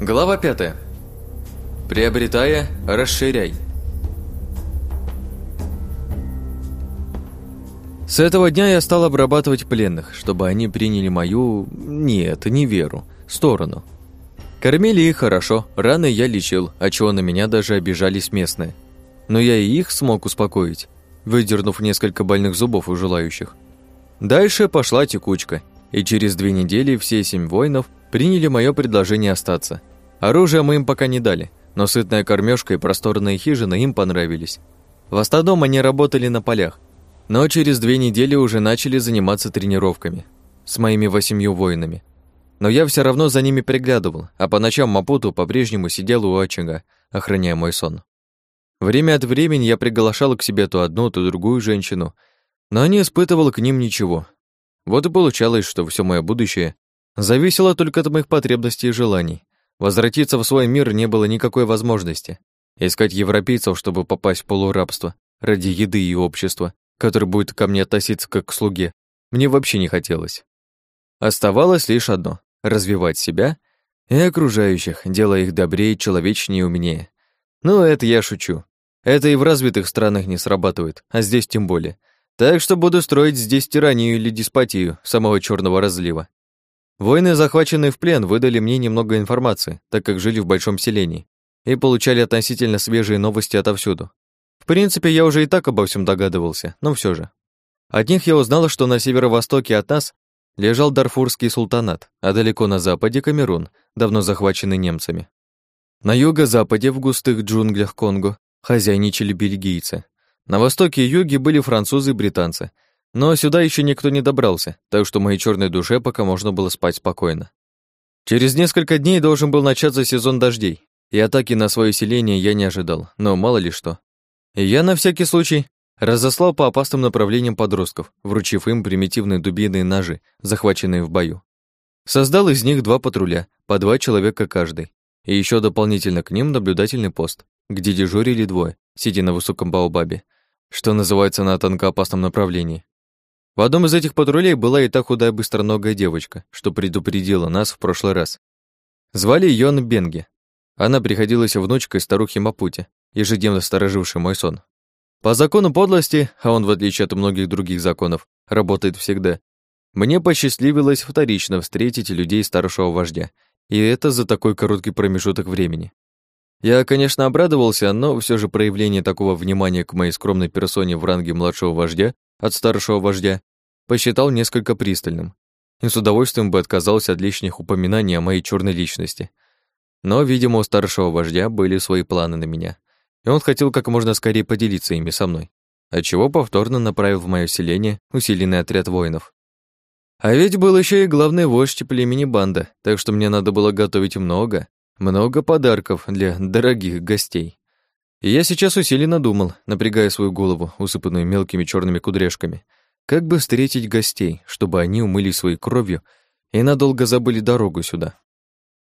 Глава 5. Приобретая, расширяй. С этого дня я стал обрабатывать пленных, чтобы они приняли мою... Нет, не веру, сторону. Кормили их хорошо, раны я лечил, а чего на меня даже обижались местные. Но я и их смог успокоить, выдернув несколько больных зубов у желающих. Дальше пошла текучка, и через две недели все семь воинов приняли мое предложение остаться. Оружие мы им пока не дали, но сытная кормежка и просторные хижины им понравились. В остальном они работали на полях, но через две недели уже начали заниматься тренировками с моими восемью воинами. Но я все равно за ними приглядывал, а по ночам Мапуту по-прежнему сидел у очага, охраняя мой сон. Время от времени я приглашал к себе то одну, то другую женщину, но не испытывал к ним ничего. Вот и получалось, что все мое будущее зависело только от моих потребностей и желаний. Возвратиться в свой мир не было никакой возможности. Искать европейцев, чтобы попасть в полурабство, ради еды и общества, который будет ко мне относиться как к слуге, мне вообще не хотелось. Оставалось лишь одно — развивать себя и окружающих, делая их добрее, человечнее и умнее. Ну, это я шучу. Это и в развитых странах не срабатывает, а здесь тем более. Так что буду строить здесь тиранию или деспотию самого черного разлива. Воины, захваченные в плен, выдали мне немного информации, так как жили в большом селении, и получали относительно свежие новости отовсюду. В принципе, я уже и так обо всем догадывался, но все же. От них я узнала, что на северо-востоке от нас лежал Дарфурский султанат, а далеко на западе Камерун, давно захваченный немцами. На юго-западе, в густых джунглях Конго, хозяйничали бельгийцы. На востоке и юге были французы и британцы, но сюда еще никто не добрался, так что моей черной душе пока можно было спать спокойно. Через несколько дней должен был начаться сезон дождей, и атаки на свое селение я не ожидал, но мало ли что. И я на всякий случай разослал по опасным направлениям подростков, вручив им примитивные дубины и ножи, захваченные в бою. Создал из них два патруля, по два человека каждый, и еще дополнительно к ним наблюдательный пост, где дежурили двое, сидя на высоком баобабе, что называется на тонкоопасном направлении. В одном из этих патрулей была и та худая быстроногая девочка, что предупредила нас в прошлый раз. Звали ее Бенге. Она приходилась внучкой старухи Мапути, ежедневно стороживший мой сон. По закону подлости, а он, в отличие от многих других законов, работает всегда, мне посчастливилось вторично встретить людей старшего вождя, и это за такой короткий промежуток времени. Я, конечно, обрадовался, но все же проявление такого внимания к моей скромной персоне в ранге младшего вождя от старшего вождя посчитал несколько пристальным и с удовольствием бы отказался от лишних упоминаний о моей черной личности. Но, видимо, у старшего вождя были свои планы на меня — и он хотел как можно скорее поделиться ими со мной, отчего повторно направил в мое селение усиленный отряд воинов. А ведь был еще и главный вождь племени банда, так что мне надо было готовить много, много подарков для дорогих гостей. И я сейчас усиленно думал, напрягая свою голову, усыпанную мелкими черными кудряшками, как бы встретить гостей, чтобы они умыли своей кровью и надолго забыли дорогу сюда.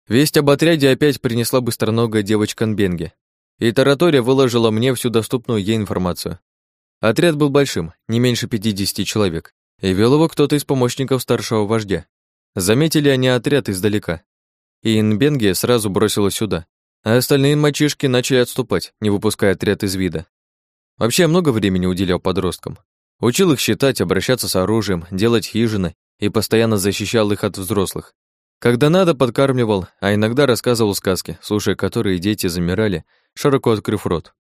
Весть об отряде опять принесла быстроногая девочка Нбенге, и Таратория выложила мне всю доступную ей информацию. Отряд был большим, не меньше 50 человек, и вел его кто-то из помощников старшего вождя. Заметили они отряд издалека. И Инбенге сразу бросила сюда, а остальные мальчишки начали отступать, не выпуская отряд из вида. Вообще много времени уделял подросткам. Учил их считать, обращаться с оружием, делать хижины и постоянно защищал их от взрослых. Когда надо, подкармливал, а иногда рассказывал сказки, слушая которые дети замирали широко открыв рот.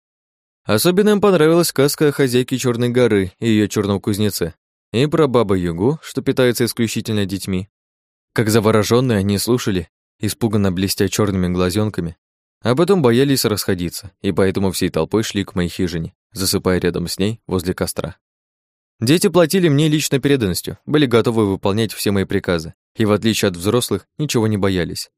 Особенно им понравилась сказка о хозяйке Черной горы и ее черном кузнеце, и про бабу Югу, что питается исключительно детьми. Как завороженные они слушали, испуганно блестя черными глазенками, а потом боялись расходиться, и поэтому всей толпой шли к моей хижине, засыпая рядом с ней возле костра. Дети платили мне лично преданностью, были готовы выполнять все мои приказы, и в отличие от взрослых, ничего не боялись.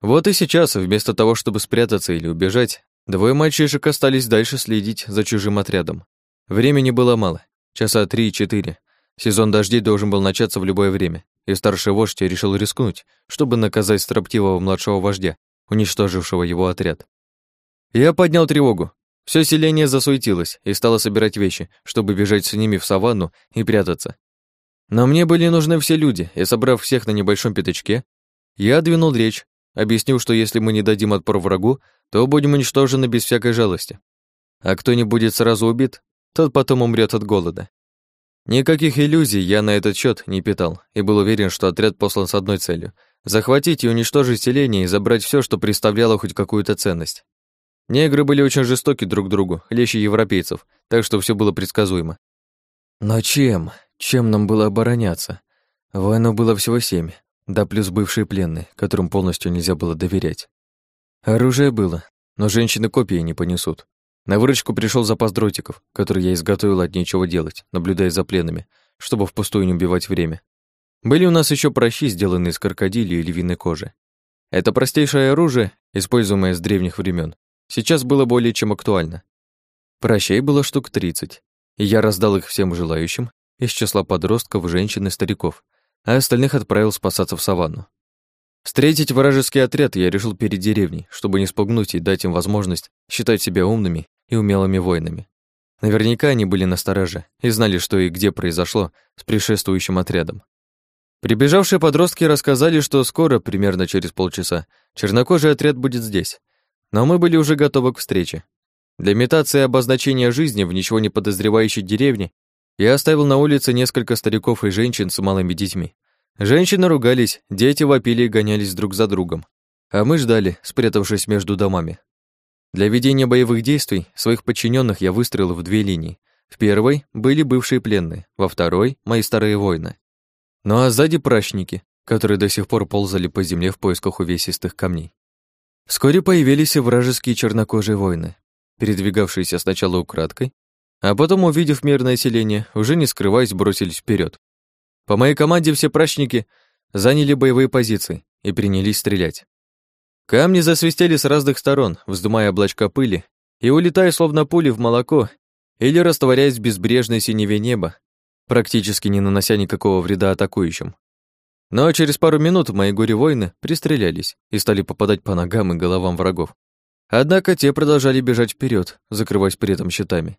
Вот и сейчас, вместо того, чтобы спрятаться или убежать, Двое мальчишек остались дальше следить за чужим отрядом. Времени было мало, часа три-четыре. Сезон дождей должен был начаться в любое время, и старший вождь решил рискнуть, чтобы наказать строптивого младшего вождя, уничтожившего его отряд. Я поднял тревогу. Все селение засуетилось и стало собирать вещи, чтобы бежать с ними в саванну и прятаться. Но мне были нужны все люди, и, собрав всех на небольшом пятачке, я двинул речь, объяснил, что если мы не дадим отпор врагу, то будем уничтожены без всякой жалости. А кто не будет сразу убит, тот потом умрет от голода. Никаких иллюзий я на этот счет не питал и был уверен, что отряд послан с одной целью — захватить и уничтожить селение и забрать все, что представляло хоть какую-то ценность. Негры были очень жестоки друг к другу, лещи европейцев, так что все было предсказуемо. Но чем? Чем нам было обороняться? Войну было всего семь, да плюс бывшие пленные, которым полностью нельзя было доверять. Оружие было, но женщины копии не понесут. На выручку пришел запас дротиков, который я изготовил от нечего делать, наблюдая за пленными, чтобы впустую не убивать время. Были у нас еще прощи, сделанные из крокодилии и львиной кожи. Это простейшее оружие, используемое с древних времен, сейчас было более чем актуально. Прощей было штук 30, и я раздал их всем желающим из числа подростков, женщин и стариков, а остальных отправил спасаться в саванну. Встретить вражеский отряд я решил перед деревней, чтобы не спугнуть и дать им возможность считать себя умными и умелыми воинами. Наверняка они были настороже и знали, что и где произошло с предшествующим отрядом. Прибежавшие подростки рассказали, что скоро, примерно через полчаса, чернокожий отряд будет здесь. Но мы были уже готовы к встрече. Для имитации обозначения жизни в ничего не подозревающей деревне я оставил на улице несколько стариков и женщин с малыми детьми. Женщины ругались, дети вопили и гонялись друг за другом. А мы ждали, спрятавшись между домами. Для ведения боевых действий своих подчиненных я выстроил в две линии. В первой были бывшие пленные, во второй — мои старые воины. Ну а сзади прачники, которые до сих пор ползали по земле в поисках увесистых камней. Вскоре появились и вражеские чернокожие воины, передвигавшиеся сначала украдкой, а потом, увидев мирное селение, уже не скрываясь, бросились вперед. По моей команде все прачники заняли боевые позиции и принялись стрелять. Камни засвистели с разных сторон, вздымая облачка пыли и улетая словно пули в молоко или растворяясь в безбрежной синеве неба, практически не нанося никакого вреда атакующим. Но через пару минут мои горе-воины пристрелялись и стали попадать по ногам и головам врагов. Однако те продолжали бежать вперед, закрываясь при этом щитами.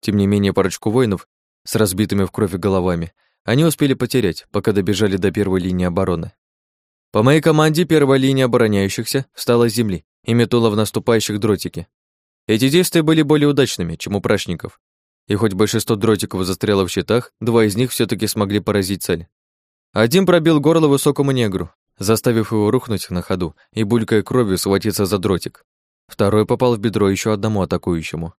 Тем не менее, парочку воинов с разбитыми в кровь головами они успели потерять, пока добежали до первой линии обороны. По моей команде первая линия обороняющихся встала с земли и метнула в наступающих дротики. Эти действия были более удачными, чем у прачников. И хоть большинство дротиков застряло в щитах, два из них все таки смогли поразить цель. Один пробил горло высокому негру, заставив его рухнуть на ходу и, булькая кровью, схватиться за дротик. Второй попал в бедро еще одному атакующему.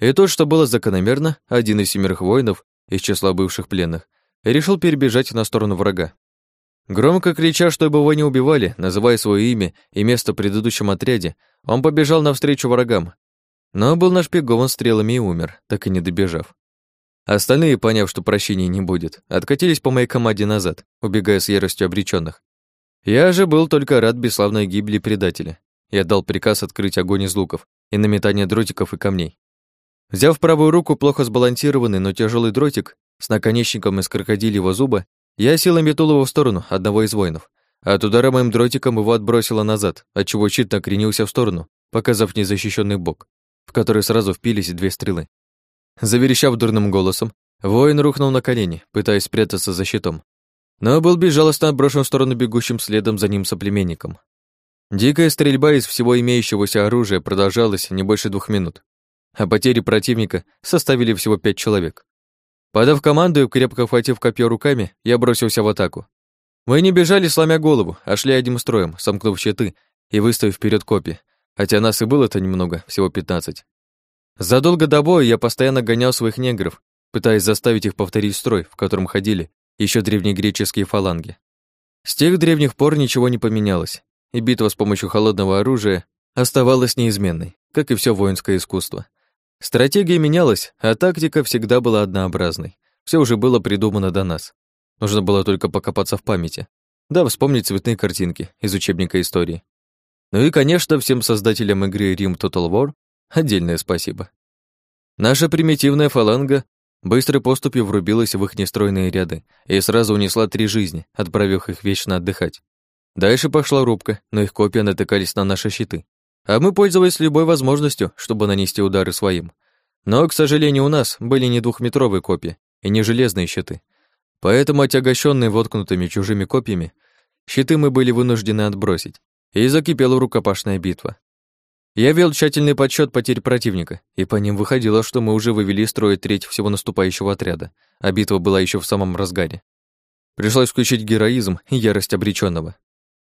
И то, что было закономерно, один из семерых воинов из числа бывших пленных решил перебежать на сторону врага. Громко крича, чтобы его не убивали, называя свое имя и место в предыдущем отряде, он побежал навстречу врагам, но был нашпигован стрелами и умер, так и не добежав. Остальные, поняв, что прощения не будет, откатились по моей команде назад, убегая с яростью обреченных. Я же был только рад бесславной гибели предателя. Я дал приказ открыть огонь из луков и на метание дротиков и камней. Взяв правую руку плохо сбалансированный, но тяжелый дротик с наконечником из крокодильего зуба, я силой метнул его в сторону одного из воинов. От удара моим дротиком его отбросило назад, отчего щит накренился в сторону, показав незащищенный бок, в который сразу впились две стрелы. Заверещав дурным голосом, воин рухнул на колени, пытаясь спрятаться за щитом. Но был безжалостно отброшен в сторону бегущим следом за ним соплеменником. Дикая стрельба из всего имеющегося оружия продолжалась не больше двух минут а потери противника составили всего пять человек. Подав команду и крепко хватив копье руками, я бросился в атаку. Мы не бежали, сломя голову, а шли одним строем, сомкнув щиты и выставив вперед копья, хотя нас и было-то немного, всего пятнадцать. Задолго до боя я постоянно гонял своих негров, пытаясь заставить их повторить строй, в котором ходили еще древнегреческие фаланги. С тех древних пор ничего не поменялось, и битва с помощью холодного оружия оставалась неизменной, как и все воинское искусство. Стратегия менялась, а тактика всегда была однообразной. Все уже было придумано до нас. Нужно было только покопаться в памяти. Да, вспомнить цветные картинки из учебника истории. Ну и, конечно, всем создателям игры Rim Total War отдельное спасибо. Наша примитивная фаланга быстрой поступью врубилась в их нестройные ряды и сразу унесла три жизни, отправив их вечно отдыхать. Дальше пошла рубка, но их копья натыкались на наши щиты. А мы пользовались любой возможностью, чтобы нанести удары своим. Но, к сожалению, у нас были не двухметровые копья и не железные щиты. Поэтому, отягощенные воткнутыми чужими копьями, щиты мы были вынуждены отбросить. и закипела рукопашная битва. Я вел тщательный подсчет потерь противника, и по ним выходило, что мы уже вывели строя треть всего наступающего отряда, а битва была еще в самом разгаре. Пришлось включить героизм и ярость обреченного.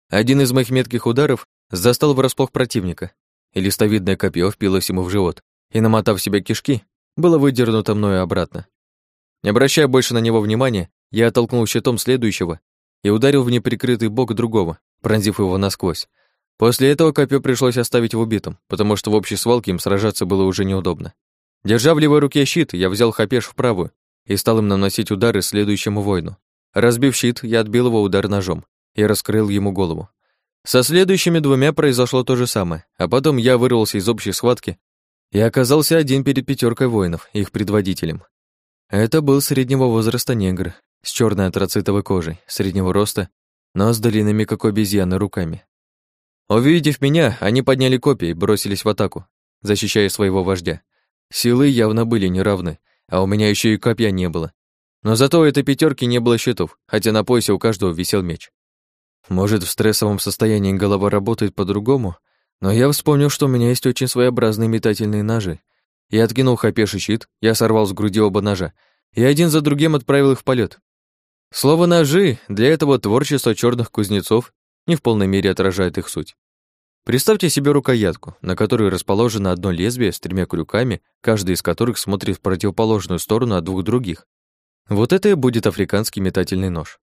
Один из моих метких ударов застал врасплох противника, и листовидное копье впилось ему в живот, и, намотав себе кишки, было выдернуто мною обратно. Не обращая больше на него внимания, я оттолкнул щитом следующего и ударил в неприкрытый бок другого, пронзив его насквозь. После этого копье пришлось оставить в убитом, потому что в общей свалке им сражаться было уже неудобно. Держа в левой руке щит, я взял хапеш в правую и стал им наносить удары следующему воину. Разбив щит, я отбил его удар ножом и раскрыл ему голову. Со следующими двумя произошло то же самое, а потом я вырвался из общей схватки и оказался один перед пятеркой воинов, их предводителем. Это был среднего возраста негр, с черной антрацитовой кожей, среднего роста, но с длинными, как обезьяны, руками. Увидев меня, они подняли копья и бросились в атаку, защищая своего вождя. Силы явно были неравны, а у меня еще и копья не было. Но зато у этой пятерки не было щитов, хотя на поясе у каждого висел меч. Может, в стрессовом состоянии голова работает по-другому, но я вспомнил, что у меня есть очень своеобразные метательные ножи. Я откинул хапеш и щит, я сорвал с груди оба ножа, и один за другим отправил их в полет. Слово «ножи» для этого творчества черных кузнецов не в полной мере отражает их суть. Представьте себе рукоятку, на которой расположено одно лезвие с тремя крюками, каждый из которых смотрит в противоположную сторону от двух других. Вот это и будет африканский метательный нож.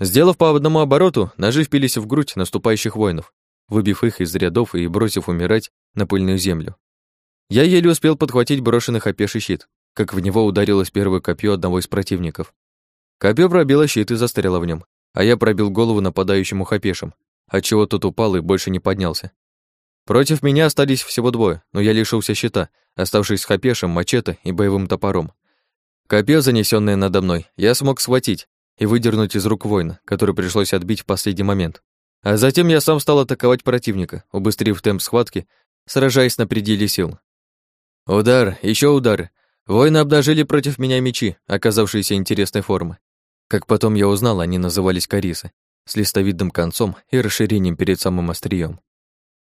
Сделав по одному обороту, ножи впились в грудь наступающих воинов, выбив их из рядов и бросив умирать на пыльную землю. Я еле успел подхватить брошенный хапеш щит, как в него ударилось первое копье одного из противников. Копье пробило щит и застряло в нем, а я пробил голову нападающему хапешем, отчего тот упал и больше не поднялся. Против меня остались всего двое, но я лишился щита, оставшись с хапешем, мачете и боевым топором. Копье, занесенное надо мной, я смог схватить и выдернуть из рук воина, который пришлось отбить в последний момент. А затем я сам стал атаковать противника, убыстрив темп схватки, сражаясь на пределе сил. Удар, еще удар. Воины обнажили против меня мечи, оказавшиеся интересной формы. Как потом я узнал, они назывались карисы, с листовидным концом и расширением перед самым острием.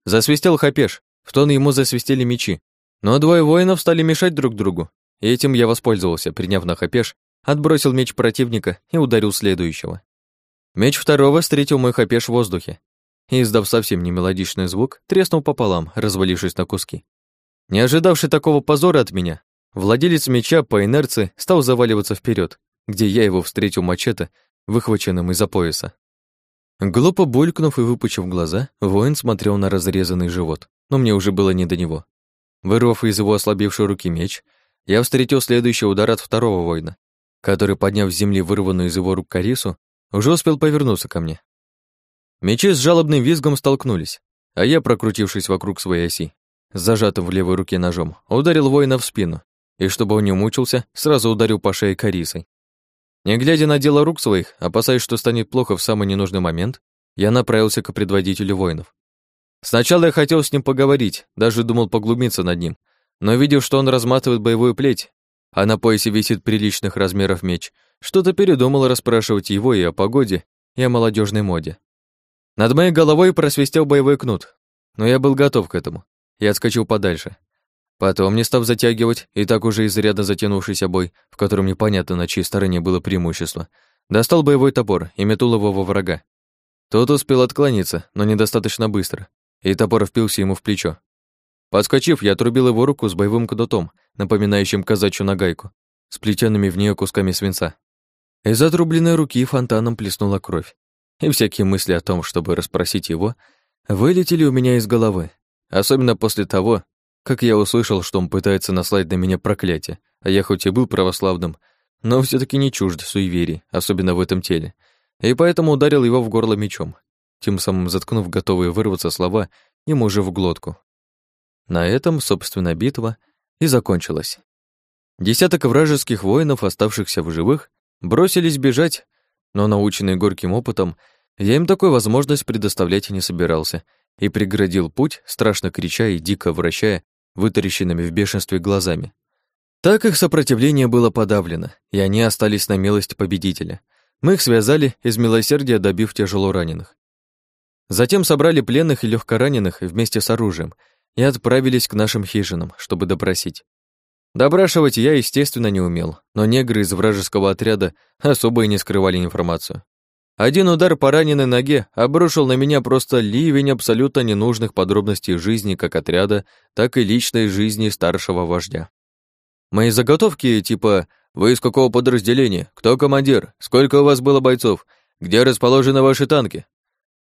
Засвистел хапеш, в тон ему засвистели мечи, но двое воинов стали мешать друг другу, и этим я воспользовался, приняв на хапеш, отбросил меч противника и ударил следующего. Меч второго встретил мой хапеш в воздухе и, издав совсем не мелодичный звук, треснул пополам, развалившись на куски. Не ожидавший такого позора от меня, владелец меча по инерции стал заваливаться вперед, где я его встретил мачете, выхваченным из-за пояса. Глупо булькнув и выпучив глаза, воин смотрел на разрезанный живот, но мне уже было не до него. Вырвав из его ослабевшей руки меч, я встретил следующий удар от второго воина, который, подняв с земли вырванную из его рук карису, уже успел повернуться ко мне. Мечи с жалобным визгом столкнулись, а я, прокрутившись вокруг своей оси, зажатым в левой руке ножом, ударил воина в спину, и чтобы он не мучился, сразу ударил по шее карисой. Не глядя на дело рук своих, опасаясь, что станет плохо в самый ненужный момент, я направился к предводителю воинов. Сначала я хотел с ним поговорить, даже думал поглубиться над ним, но видев, что он разматывает боевую плеть, а на поясе висит приличных размеров меч, что-то передумал расспрашивать его и о погоде, и о молодежной моде. Над моей головой просвистел боевой кнут, но я был готов к этому и отскочил подальше. Потом, не став затягивать, и так уже изрядно затянувшийся бой, в котором непонятно, на чьей стороне было преимущество, достал боевой топор и метнул его во врага. Тот успел отклониться, но недостаточно быстро, и топор впился ему в плечо. Подскочив, я отрубил его руку с боевым кнутом, напоминающим казачью нагайку, сплетенными в нее кусками свинца. Из отрубленной руки фонтаном плеснула кровь, и всякие мысли о том, чтобы расспросить его, вылетели у меня из головы, особенно после того, как я услышал, что он пытается наслать на меня проклятие, а я хоть и был православным, но все таки не чужд суеверий, особенно в этом теле, и поэтому ударил его в горло мечом, тем самым заткнув готовые вырваться слова ему же в глотку. На этом, собственно, битва и закончилась. Десяток вражеских воинов, оставшихся в живых, бросились бежать, но, наученный горьким опытом, я им такой возможность предоставлять не собирался и преградил путь, страшно крича и дико вращая вытаращенными в бешенстве глазами. Так их сопротивление было подавлено, и они остались на милость победителя. Мы их связали, из милосердия добив тяжело раненых. Затем собрали пленных и легкораненых вместе с оружием и отправились к нашим хижинам, чтобы допросить. Допрашивать я, естественно, не умел, но негры из вражеского отряда особо и не скрывали информацию. Один удар по раненой ноге обрушил на меня просто ливень абсолютно ненужных подробностей жизни как отряда, так и личной жизни старшего вождя. Мои заготовки типа «Вы из какого подразделения? Кто командир? Сколько у вас было бойцов? Где расположены ваши танки?»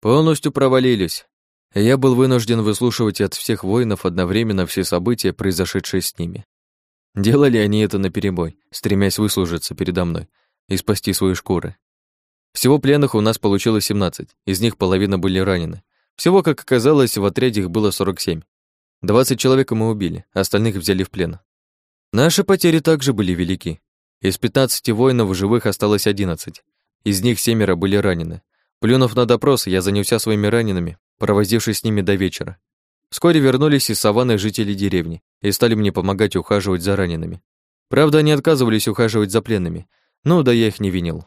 полностью провалились. Я был вынужден выслушивать от всех воинов одновременно все события, произошедшие с ними. Делали они это наперебой, стремясь выслужиться передо мной и спасти свои шкуры. Всего пленных у нас получилось 17, из них половина были ранены. Всего, как оказалось, в отряде их было 47. 20 человек мы убили, остальных взяли в плен. Наши потери также были велики. Из 15 воинов живых осталось 11. Из них семеро были ранены. Плюнув на допрос, я занялся своими ранеными, провозившись с ними до вечера. Вскоре вернулись из саванны жители деревни и стали мне помогать ухаживать за ранеными. Правда, они отказывались ухаживать за пленными, ну да я их не винил.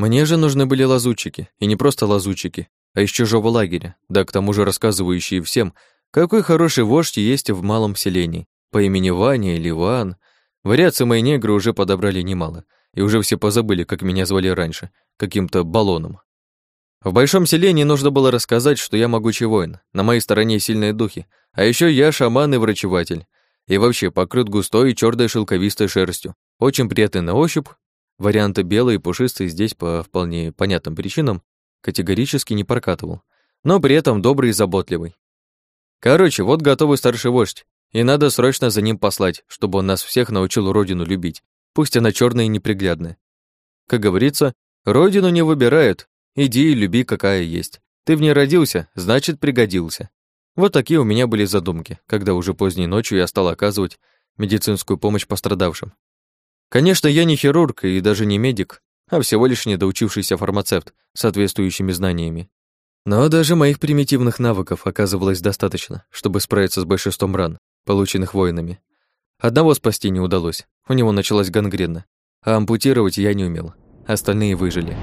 Мне же нужны были лазутчики, и не просто лазутчики, а из чужого лагеря, да к тому же рассказывающие всем, какой хороший вождь есть в малом селении, по имени Ваня или Ван. Вариации мои негры уже подобрали немало, и уже все позабыли, как меня звали раньше, каким-то баллоном. В большом селении нужно было рассказать, что я могучий воин, на моей стороне сильные духи, а еще я шаман и врачеватель, и вообще покрыт густой и черной шелковистой шерстью, очень приятный на ощупь, Варианты белый и пушистый здесь по вполне понятным причинам категорически не прокатывал, но при этом добрый и заботливый. Короче, вот готовый старший вождь, и надо срочно за ним послать, чтобы он нас всех научил родину любить, пусть она черная и неприглядная. Как говорится, родину не выбирают, иди и люби, какая есть. Ты в ней родился, значит, пригодился. Вот такие у меня были задумки, когда уже поздней ночью я стал оказывать медицинскую помощь пострадавшим. Конечно, я не хирург и даже не медик, а всего лишь недоучившийся фармацевт с соответствующими знаниями. Но даже моих примитивных навыков оказывалось достаточно, чтобы справиться с большинством ран, полученных воинами. Одного спасти не удалось, у него началась гангрена, а ампутировать я не умел, остальные выжили.